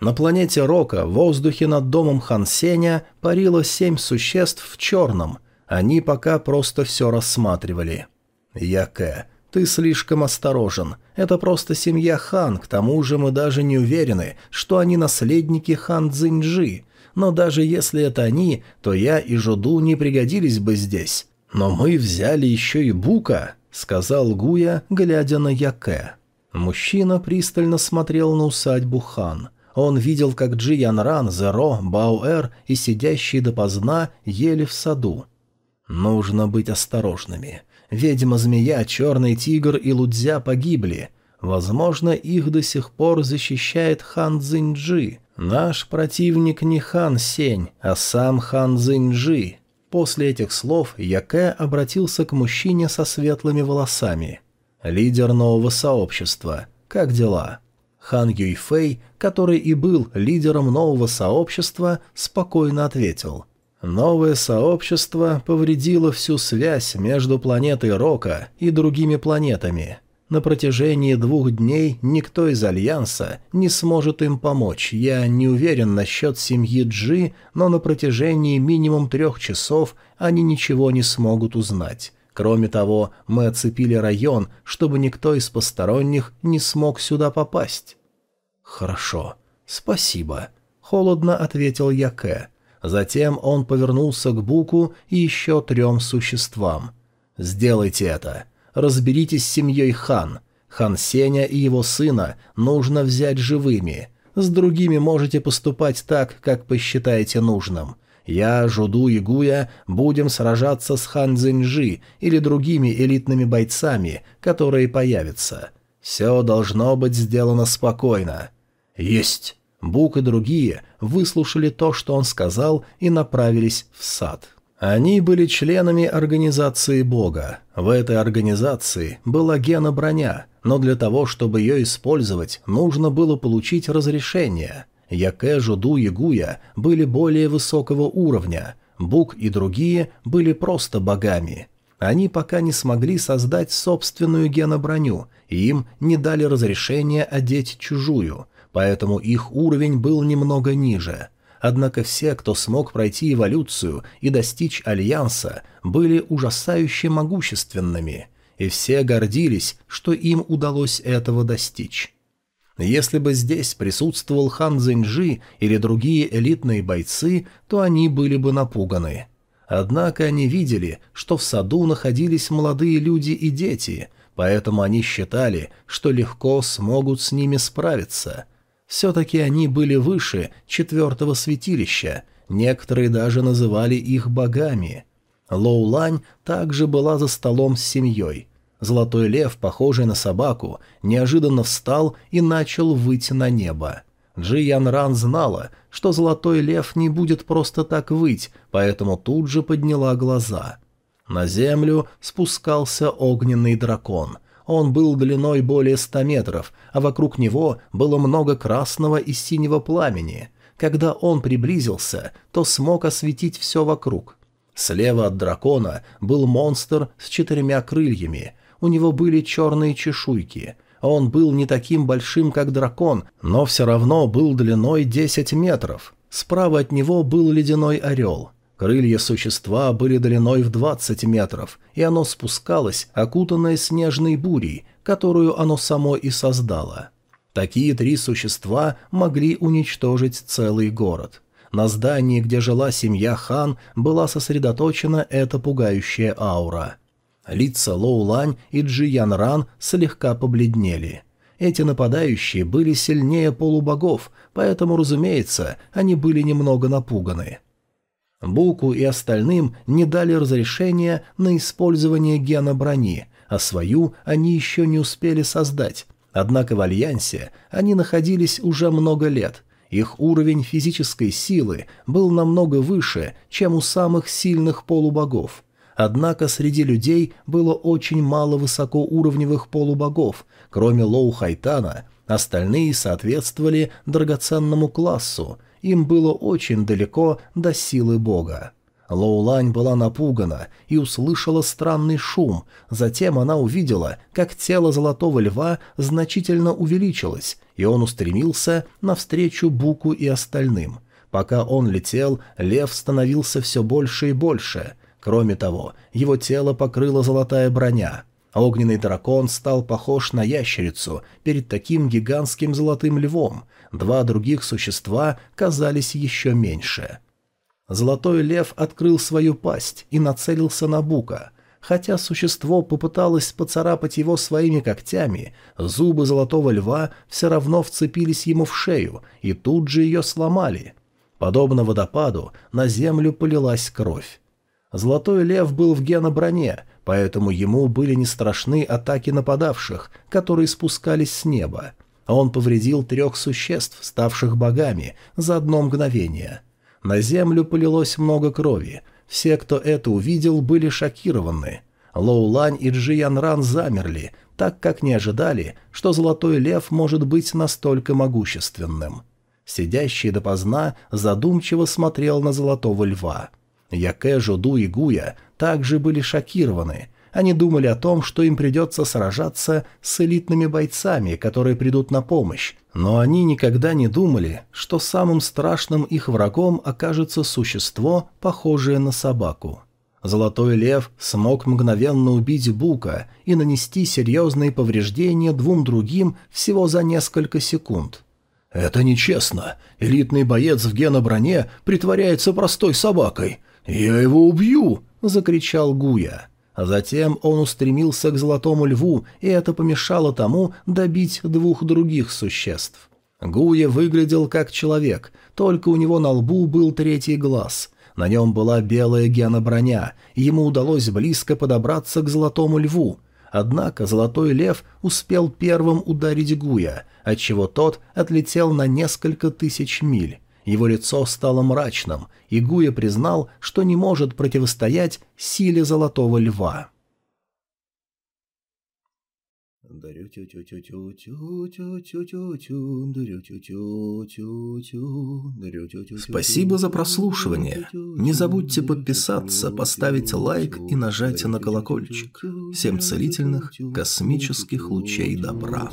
На планете Рока в воздухе над домом Хансеня парило семь существ в черном. Они пока просто все рассматривали. «Яке, ты слишком осторожен. Это просто семья Хан, к тому же мы даже не уверены, что они наследники Хан Цзиньджи. Но даже если это они, то я и Жуду не пригодились бы здесь. Но мы взяли еще и Бука» сказал Гуя, глядя на Яке. Мужчина пристально смотрел на усадьбу хан. Он видел, как Джи Янран, Зеро, Бауэр и сидящие допоздна ели в саду. Нужно быть осторожными. Ведьма-змея, черный тигр и лудзя погибли. Возможно, их до сих пор защищает хан Цзиньджи. Наш противник не хан Сень, а сам хан Цзиньджи. После этих слов Яке обратился к мужчине со светлыми волосами. «Лидер нового сообщества. Как дела?» Хан Юйфэй, который и был лидером нового сообщества, спокойно ответил. «Новое сообщество повредило всю связь между планетой Рока и другими планетами. На протяжении двух дней никто из Альянса не сможет им помочь. Я не уверен насчет семьи Джи, но на протяжении минимум трех часов они ничего не смогут узнать. Кроме того, мы оцепили район, чтобы никто из посторонних не смог сюда попасть». «Хорошо. Спасибо», — холодно ответил Яке. Затем он повернулся к Буку и еще трем существам. «Сделайте это разберитесь с семьей Хан. Хан Сеня и его сына нужно взять живыми. С другими можете поступать так, как посчитаете нужным. Я, Жуду и Гуя будем сражаться с Хан Цзиньжи или другими элитными бойцами, которые появятся. Все должно быть сделано спокойно. Есть. Бук и другие выслушали то, что он сказал, и направились в сад. Они были членами организации Бога. В этой организации была гена броня, но для того, чтобы ее использовать, нужно было получить разрешение. Яке, Жуду и Гуя были более высокого уровня, Бук и другие были просто богами. Они пока не смогли создать собственную геноброню, и им не дали разрешения одеть чужую, поэтому их уровень был немного ниже – Однако все, кто смог пройти эволюцию и достичь Альянса, были ужасающе могущественными. и все гордились, что им удалось этого достичь. Если бы здесь присутствовал хан Цзиньжи или другие элитные бойцы, то они были бы напуганы. Однако они видели, что в саду находились молодые люди и дети, поэтому они считали, что легко смогут с ними справиться. Все-таки они были выше четвертого святилища, некоторые даже называли их богами. Лоулань также была за столом с семьей. Золотой лев, похожий на собаку, неожиданно встал и начал выйти на небо. Джи Ян Ран знала, что золотой лев не будет просто так выть, поэтому тут же подняла глаза. На землю спускался огненный дракон. Он был длиной более ста метров, а вокруг него было много красного и синего пламени. Когда он приблизился, то смог осветить все вокруг. Слева от дракона был монстр с четырьмя крыльями. У него были черные чешуйки. Он был не таким большим, как дракон, но все равно был длиной 10 метров. Справа от него был ледяной орел. Крылья существа были длиной в 20 метров, и оно спускалось, окутанное снежной бурей, которую оно само и создало. Такие три существа могли уничтожить целый город. На здании, где жила семья Хан, была сосредоточена эта пугающая аура. Лица Лоу Лань и Джи Ян Ран слегка побледнели. Эти нападающие были сильнее полубогов, поэтому, разумеется, они были немного напуганы. Буку и остальным не дали разрешения на использование гена брони, а свою они еще не успели создать. Однако в Альянсе они находились уже много лет. Их уровень физической силы был намного выше, чем у самых сильных полубогов. Однако среди людей было очень мало высокоуровневых полубогов, кроме Лоу Хайтана, остальные соответствовали драгоценному классу, им было очень далеко до силы бога. Лоулань была напугана и услышала странный шум, затем она увидела, как тело золотого льва значительно увеличилось, и он устремился навстречу Буку и остальным. Пока он летел, лев становился все больше и больше. Кроме того, его тело покрыла золотая броня. Огненный дракон стал похож на ящерицу перед таким гигантским золотым львом, Два других существа казались еще меньше. Золотой лев открыл свою пасть и нацелился на Бука. Хотя существо попыталось поцарапать его своими когтями, зубы золотого льва все равно вцепились ему в шею и тут же ее сломали. Подобно водопаду на землю полилась кровь. Золотой лев был в геноброне, поэтому ему были не страшны атаки нападавших, которые спускались с неба. Он повредил трех существ, ставших богами, за одно мгновение. На землю полилось много крови. Все, кто это увидел, были шокированы. Лоу Лань и Джи Ян Ран замерли, так как не ожидали, что Золотой Лев может быть настолько могущественным. Сидящий допоздна задумчиво смотрел на Золотого Льва. Яке, Жуду и Гуя также были шокированы, они думали о том, что им придется сражаться с элитными бойцами, которые придут на помощь, но они никогда не думали, что самым страшным их врагом окажется существо, похожее на собаку. Золотой лев смог мгновенно убить Бука и нанести серьезные повреждения двум другим всего за несколько секунд. «Это нечестно. Элитный боец в геноброне притворяется простой собакой. Я его убью!» — закричал Гуя. А затем он устремился к Золотому Льву, и это помешало тому добить двух других существ. Гуя выглядел как человек, только у него на лбу был третий глаз. На нем была белая геноброня, и ему удалось близко подобраться к Золотому Льву. Однако Золотой Лев успел первым ударить Гуя, отчего тот отлетел на несколько тысяч миль. Его лицо стало мрачным, и Гуя признал, что не может противостоять силе Золотого Льва. Спасибо за прослушивание. Не забудьте подписаться, поставить лайк и нажать на колокольчик. Всем целительных космических лучей добра.